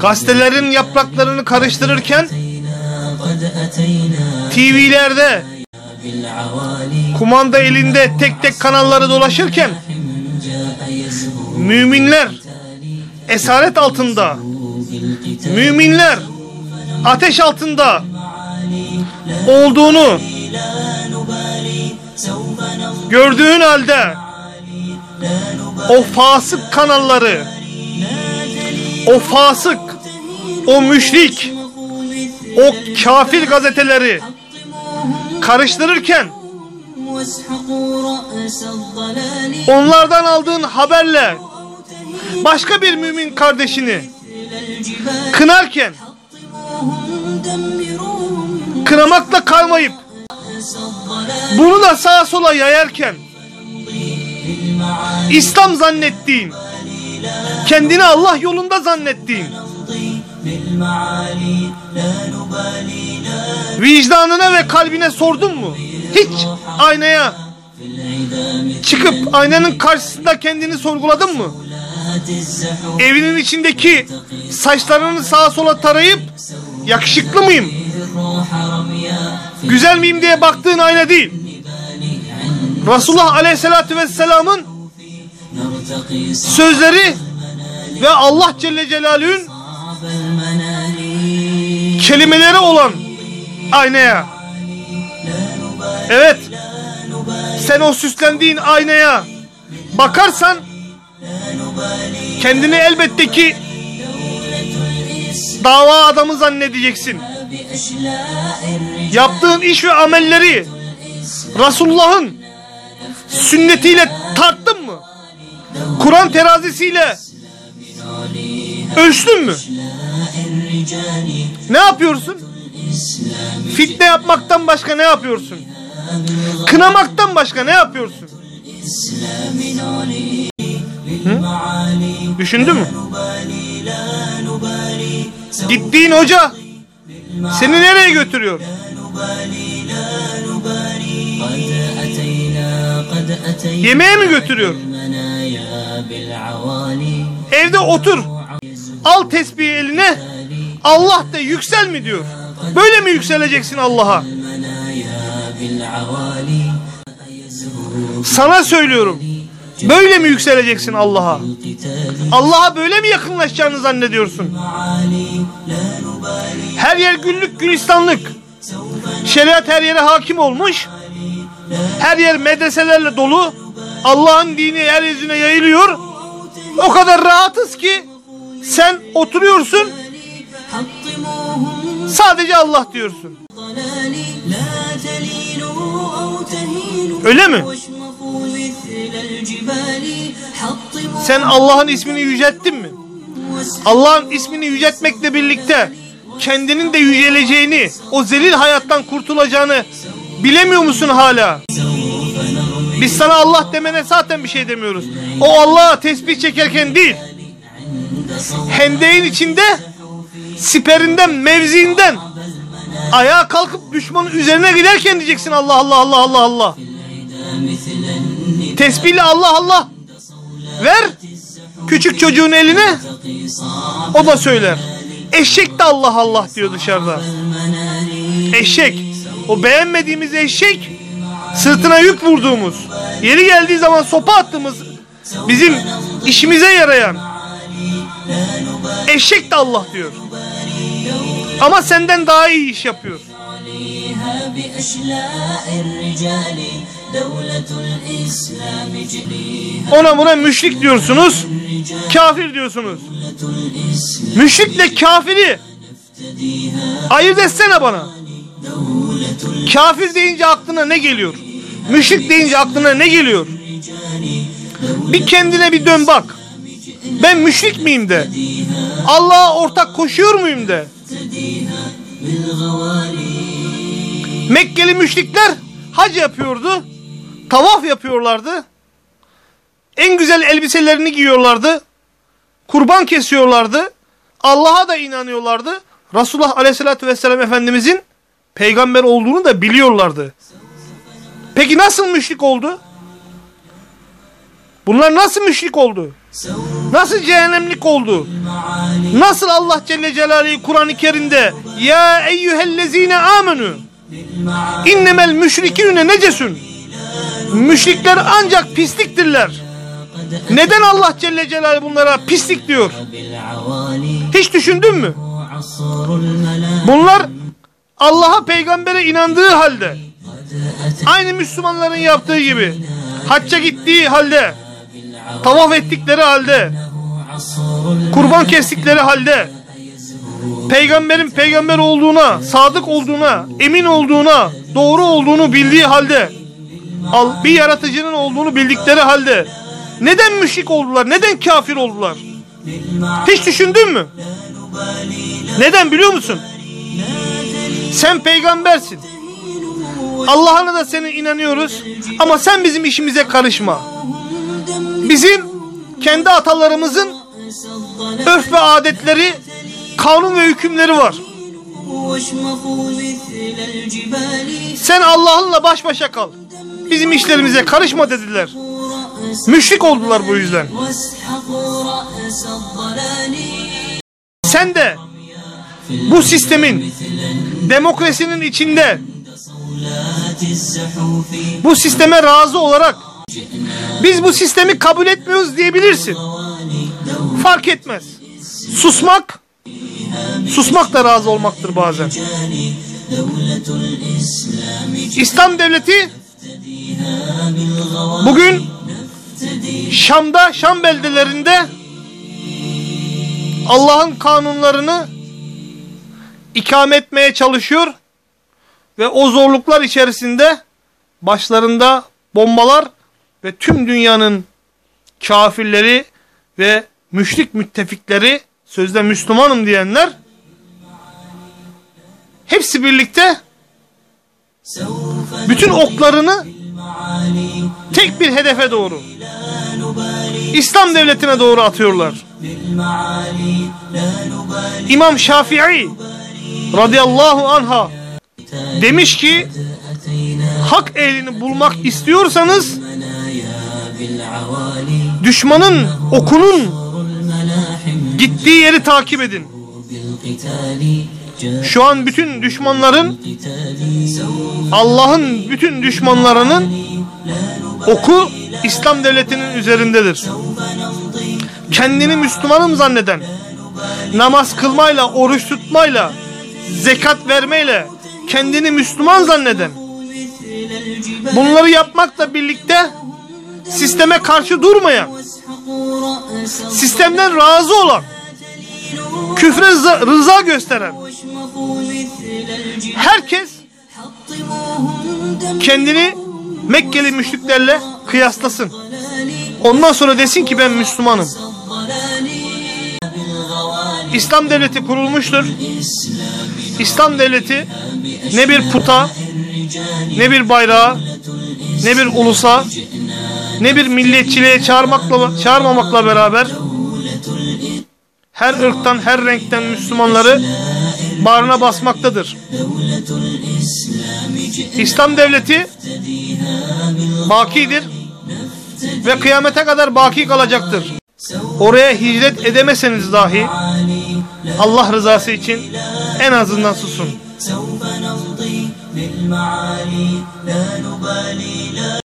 gazetelerin yapraklarını karıştırırken TV'lerde kumanda elinde tek tek kanalları dolaşırken müminler esaret altında müminler ateş altında olduğunu gördüğün halde o fasık kanalları o fasık o müşrik o kafir gazeteleri karıştırırken onlardan aldığın haberle başka bir mümin kardeşini kınarken kınamakla kalmayıp bunu da sağa sola yayarken İslam zannettiğin kendini Allah yolunda zannettiğin vicdanına ve kalbine sordun mu? Hiç aynaya çıkıp aynanın karşısında kendini sorguladın mı? Evinin içindeki saçlarını sağa sola tarayıp yakışıklı mıyım? Güzel miyim diye baktığın ayna değil. Resulullah Aleyhisselatü Vesselam'ın sözleri ve Allah Celle Celaluhu'nun kelimeleri olan aynaya. Evet. Sen o süslendiğin aynaya bakarsan kendini elbette ki dava adamı zannedeceksin. Yaptığın iş ve amelleri Resulullah'ın sünnetiyle tarttın mı? Kur'an terazisiyle ölçtün mü? Ne yapıyorsun? Fitne yapmaktan başka ne yapıyorsun? Kınamaktan başka ne yapıyorsun? Hı? Düşündü mü? Gittiğin hoca seni nereye götürüyor? Yemeğe mi götürüyor? Evde otur. Al tesbihi eline. Allah de yüksel mi diyor. Böyle mi yükseleceksin Allah'a? Sana söylüyorum. Böyle mi yükseleceksin Allah'a? Allah'a böyle mi yakınlaşacağını zannediyorsun? Her yer güllük gülistanlık. Şeriat her yere hakim olmuş. Her yer medreselerle dolu. Allah'ın dini yeryüzüne yayılıyor. O kadar rahatız ki sen oturuyorsun sadece Allah diyorsun. Öyle mi? Sen Allah'ın ismini yücelttin mi? Allah'ın ismini yüceltmekle birlikte kendinin de yüceleceğini, o zelil hayattan kurtulacağını bilemiyor musun hala? Biz sana Allah demene zaten bir şey demiyoruz. O Allah'a tesbih çekerken değil. Hendeğin içinde siperinden, mevziinden ayağa kalkıp düşmanın üzerine giderken diyeceksin Allah Allah Allah Allah Allah. Tesbihle Allah Allah. Ver küçük çocuğun eline o da söyler. Eşek de Allah Allah diyor dışarıda. Eşek. O beğenmediğimiz eşek sırtına yük vurduğumuz, yeri geldiği zaman sopa attığımız bizim işimize yarayan eşek de Allah diyor. Ama senden daha iyi iş yapıyor. Ona buna müşrik diyorsunuz, kafir diyorsunuz. Müşrikle kafiri ayırt etsene bana. Kafir deyince aklına ne geliyor? Müşrik deyince aklına ne geliyor? Bir kendine bir dön bak. Ben müşrik miyim de? Allah'a ortak koşuyor muyum de? Mekkeli müşrikler hac yapıyordu. Tavaf yapıyorlardı. En güzel elbiselerini giyiyorlardı. Kurban kesiyorlardı. Allah'a da inanıyorlardı. Resulullah Aleyhisselatü Vesselam Efendimizin peygamber olduğunu da biliyorlardı. Peki nasıl müşrik oldu? Bunlar nasıl müşrik oldu? Nasıl cehennemlik oldu? Nasıl Allah Celle Celaluhu Kur'an-ı Kerim'de Ya eyyühellezine amenu innemel müşrikûne necesun Müşrikler ancak pisliktirler. Neden Allah Celle Celaluhu bunlara pislik diyor? Hiç düşündün mü? Bunlar Allah'a peygambere inandığı halde aynı Müslümanların yaptığı gibi hacca gittiği halde tavaf ettikleri halde kurban kestikleri halde peygamberin peygamber olduğuna, sadık olduğuna, emin olduğuna, doğru olduğunu bildiği halde al- bir yaratıcının olduğunu bildikleri halde neden müşrik oldular? Neden kafir oldular? Hiç düşündün mü? Neden biliyor musun? Sen peygambersin. Allah'ına da senin inanıyoruz. Ama sen bizim işimize karışma. Bizim kendi atalarımızın örf ve adetleri, kanun ve hükümleri var. Sen Allah'ınla baş başa kal. Bizim işlerimize karışma dediler. Müşrik oldular bu yüzden. Sen de bu sistemin demokrasinin içinde bu sisteme razı olarak biz bu sistemi kabul etmiyoruz diyebilirsin. Fark etmez. Susmak susmak da razı olmaktır bazen. İslam devleti bugün Şam'da, Şam beldelerinde Allah'ın kanunlarını ikame etmeye çalışıyor ve o zorluklar içerisinde başlarında bombalar ve tüm dünyanın kafirleri ve müşrik müttefikleri sözde Müslümanım diyenler hepsi birlikte bütün oklarını tek bir hedefe doğru İslam devletine doğru atıyorlar. İmam Şafii radıyallahu anha Demiş ki hak ehlini bulmak istiyorsanız düşmanın okunun gittiği yeri takip edin. Şu an bütün düşmanların Allah'ın bütün düşmanlarının oku İslam devletinin üzerindedir. Kendini Müslümanım zanneden namaz kılmayla, oruç tutmayla, zekat vermeyle kendini Müslüman zanneden, bunları yapmakla birlikte sisteme karşı durmayan, sistemden razı olan, küfre rıza gösteren, herkes kendini Mekkeli müşriklerle kıyaslasın. Ondan sonra desin ki ben Müslümanım. İslam devleti kurulmuştur. İslam devleti ne bir puta, ne bir bayrağa, ne bir ulusa, ne bir milliyetçiliğe çağırmakla, çağırmamakla beraber her ırktan, her renkten Müslümanları bağrına basmaktadır. İslam devleti bakidir ve kıyamete kadar baki kalacaktır. Oraya hicret edemeseniz dahi Allah rızası için en azından susun. بالمعالي لا نبالي لا